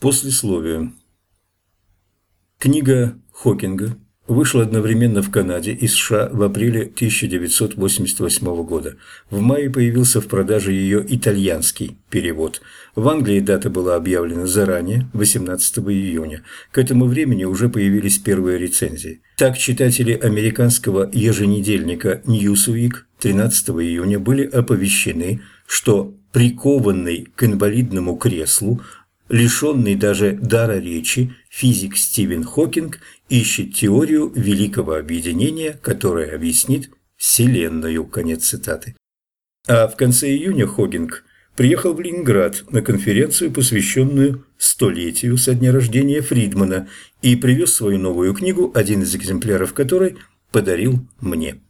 Послесловие. Книга Хокинга вышла одновременно в Канаде и США в апреле 1988 года. В мае появился в продаже ее итальянский перевод. В Англии дата была объявлена заранее, 18 июня. К этому времени уже появились первые рецензии. Так, читатели американского еженедельника Newsweek 13 июня были оповещены, что прикованный к инвалидному креслу – Лишенный даже дара речи, физик Стивен Хокинг ищет теорию великого объединения, которая объяснит Вселенную. Конец цитаты. А в конце июня Хокинг приехал в Ленинград на конференцию, посвященную столетию со дня рождения Фридмана, и привез свою новую книгу, один из экземпляров которой подарил мне.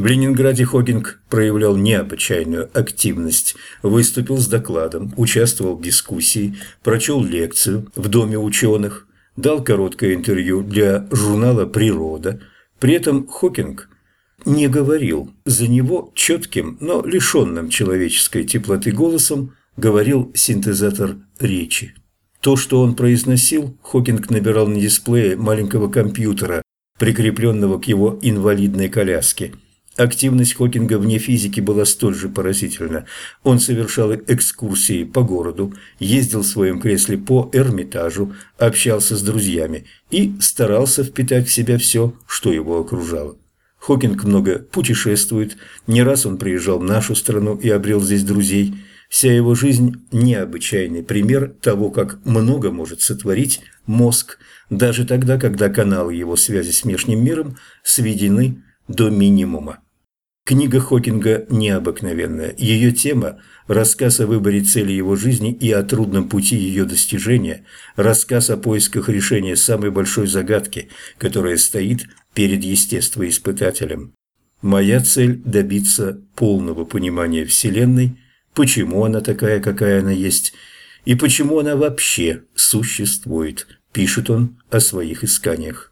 В Ленинграде Хогинг проявлял необычайную активность, выступил с докладом, участвовал в дискуссии, прочел лекцию в Доме ученых, дал короткое интервью для журнала «Природа». При этом Хокинг не говорил, за него четким, но лишенным человеческой теплоты голосом говорил синтезатор речи. То, что он произносил, Хокинг набирал на дисплее маленького компьютера, прикрепленного к его инвалидной коляске – Активность Хокинга вне физики была столь же поразительна. Он совершал экскурсии по городу, ездил в своем кресле по Эрмитажу, общался с друзьями и старался впитать в себя все, что его окружало. Хокинг много путешествует, не раз он приезжал в нашу страну и обрел здесь друзей. Вся его жизнь – необычайный пример того, как много может сотворить мозг, даже тогда, когда каналы его связи с внешним миром сведены до минимума. Книга Хокинга необыкновенная. Ее тема – рассказ о выборе цели его жизни и о трудном пути ее достижения, рассказ о поисках решения самой большой загадки, которая стоит перед естествоиспытателем. Моя цель – добиться полного понимания Вселенной, почему она такая, какая она есть, и почему она вообще существует, пишет он о своих исканиях.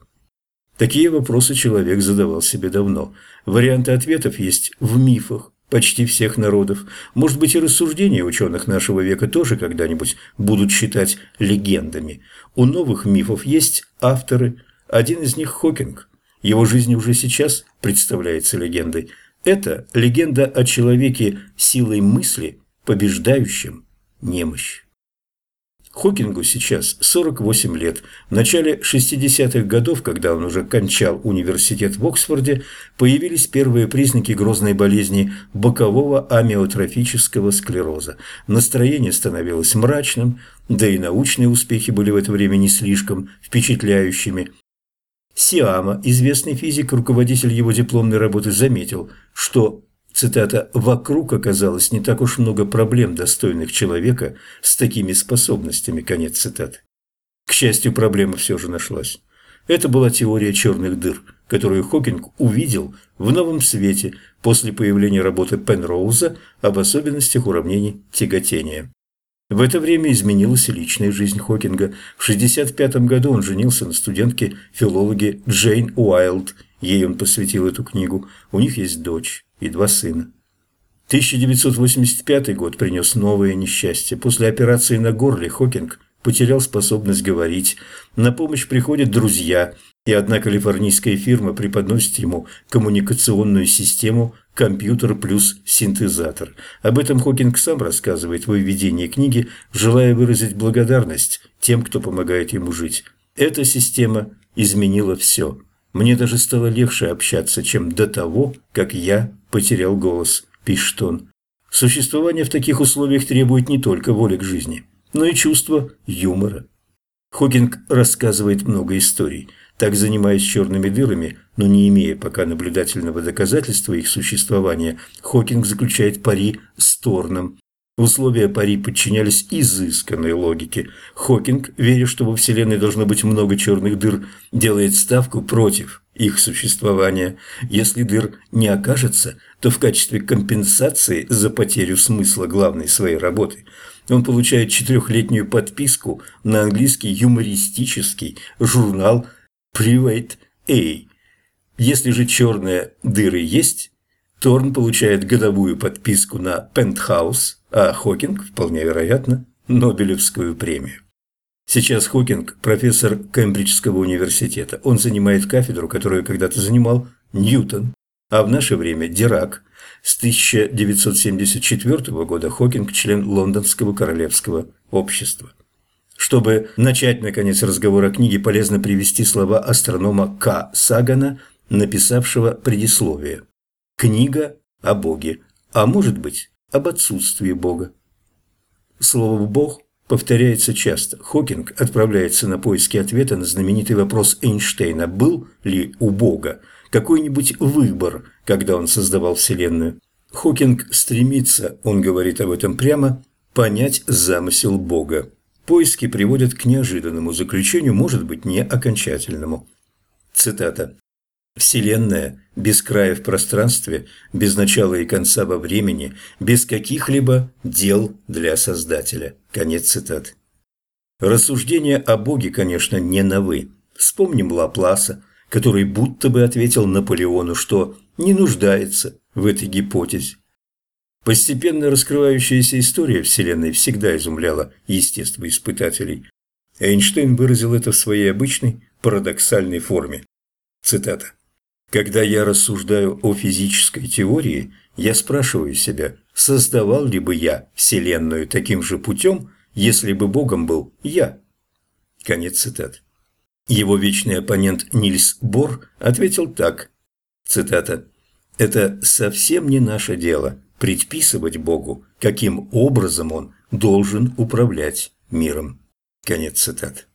Такие вопросы человек задавал себе давно. Варианты ответов есть в мифах почти всех народов. Может быть, и рассуждения ученых нашего века тоже когда-нибудь будут считать легендами. У новых мифов есть авторы. Один из них – Хокинг. Его жизнь уже сейчас представляется легендой. Это легенда о человеке силой мысли, побеждающем немощь. Хокингу сейчас 48 лет. В начале 60-х годов, когда он уже кончал университет в Оксфорде, появились первые признаки грозной болезни бокового амиотрофического склероза. Настроение становилось мрачным, да и научные успехи были в это время не слишком впечатляющими. Сиама, известный физик, руководитель его дипломной работы, заметил, что Цитата «Вокруг оказалось не так уж много проблем, достойных человека с такими способностями». Конец цитаты. К счастью, проблема все же нашлась. Это была теория черных дыр, которую Хокинг увидел в новом свете после появления работы Пенроуза об особенностях уравнений тяготения. В это время изменилась личная жизнь Хокинга. В 1965 году он женился на студентке-филологе Джейн Уайлд. Ей он посвятил эту книгу. У них есть дочь и два сына. 1985 год принес новое несчастье. После операции на горле Хокинг потерял способность говорить. На помощь приходят друзья, и одна калифорнийская фирма преподносит ему коммуникационную систему «Компьютер плюс синтезатор». Об этом Хокинг сам рассказывает в введении книги, желая выразить благодарность тем, кто помогает ему жить. Эта система изменила все. Мне даже стало легче общаться, чем до того, как я потерял голос, пишет он. Существование в таких условиях требует не только воли к жизни, но и чувства юмора. Хокинг рассказывает много историй. Так, занимаясь черными дырами, но не имея пока наблюдательного доказательства их существования, Хокинг заключает пари с Торном, Условия пари подчинялись изысканной логике. Хокинг, веря, что во Вселенной должно быть много черных дыр, делает ставку против их существования. Если дыр не окажется, то в качестве компенсации за потерю смысла главной своей работы он получает четырехлетнюю подписку на английский юмористический журнал Private A. Если же черные дыры есть, Торн получает годовую подписку на Пентхаус, а Хокинг, вполне вероятно, Нобелевскую премию. Сейчас Хокинг – профессор Кембриджского университета. Он занимает кафедру, которую когда-то занимал Ньютон, а в наше время Дирак. С 1974 года Хокинг – член Лондонского королевского общества. Чтобы начать, наконец, разговор о книге, полезно привести слова астронома К. Сагана, написавшего предисловие. Книга о Боге, а может быть, об отсутствии Бога. Слово «Бог» повторяется часто. Хокинг отправляется на поиски ответа на знаменитый вопрос Эйнштейна «Был ли у Бога какой-нибудь выбор, когда он создавал Вселенную?» Хокинг стремится, он говорит об этом прямо, понять замысел Бога. Поиски приводят к неожиданному заключению, может быть, не окончательному. Цитата. Вселенная без края в пространстве, без начала и конца во времени, без каких-либо дел для Создателя. Конец цитаты. Рассуждения о Боге, конечно, не новы. Вспомним Лапласа, который будто бы ответил Наполеону, что не нуждается в этой гипотезе. Постепенно раскрывающаяся история Вселенной всегда изумляла естествоиспытателей. Эйнштейн выразил это в своей обычной парадоксальной форме. Цитата. Когда я рассуждаю о физической теории, я спрашиваю себя, создавал ли бы я Вселенную таким же путем, если бы Богом был я? Конец цитат. Его вечный оппонент Нильс Бор ответил так, цитата, «Это совсем не наше дело предписывать Богу, каким образом Он должен управлять миром». Конец цитаты.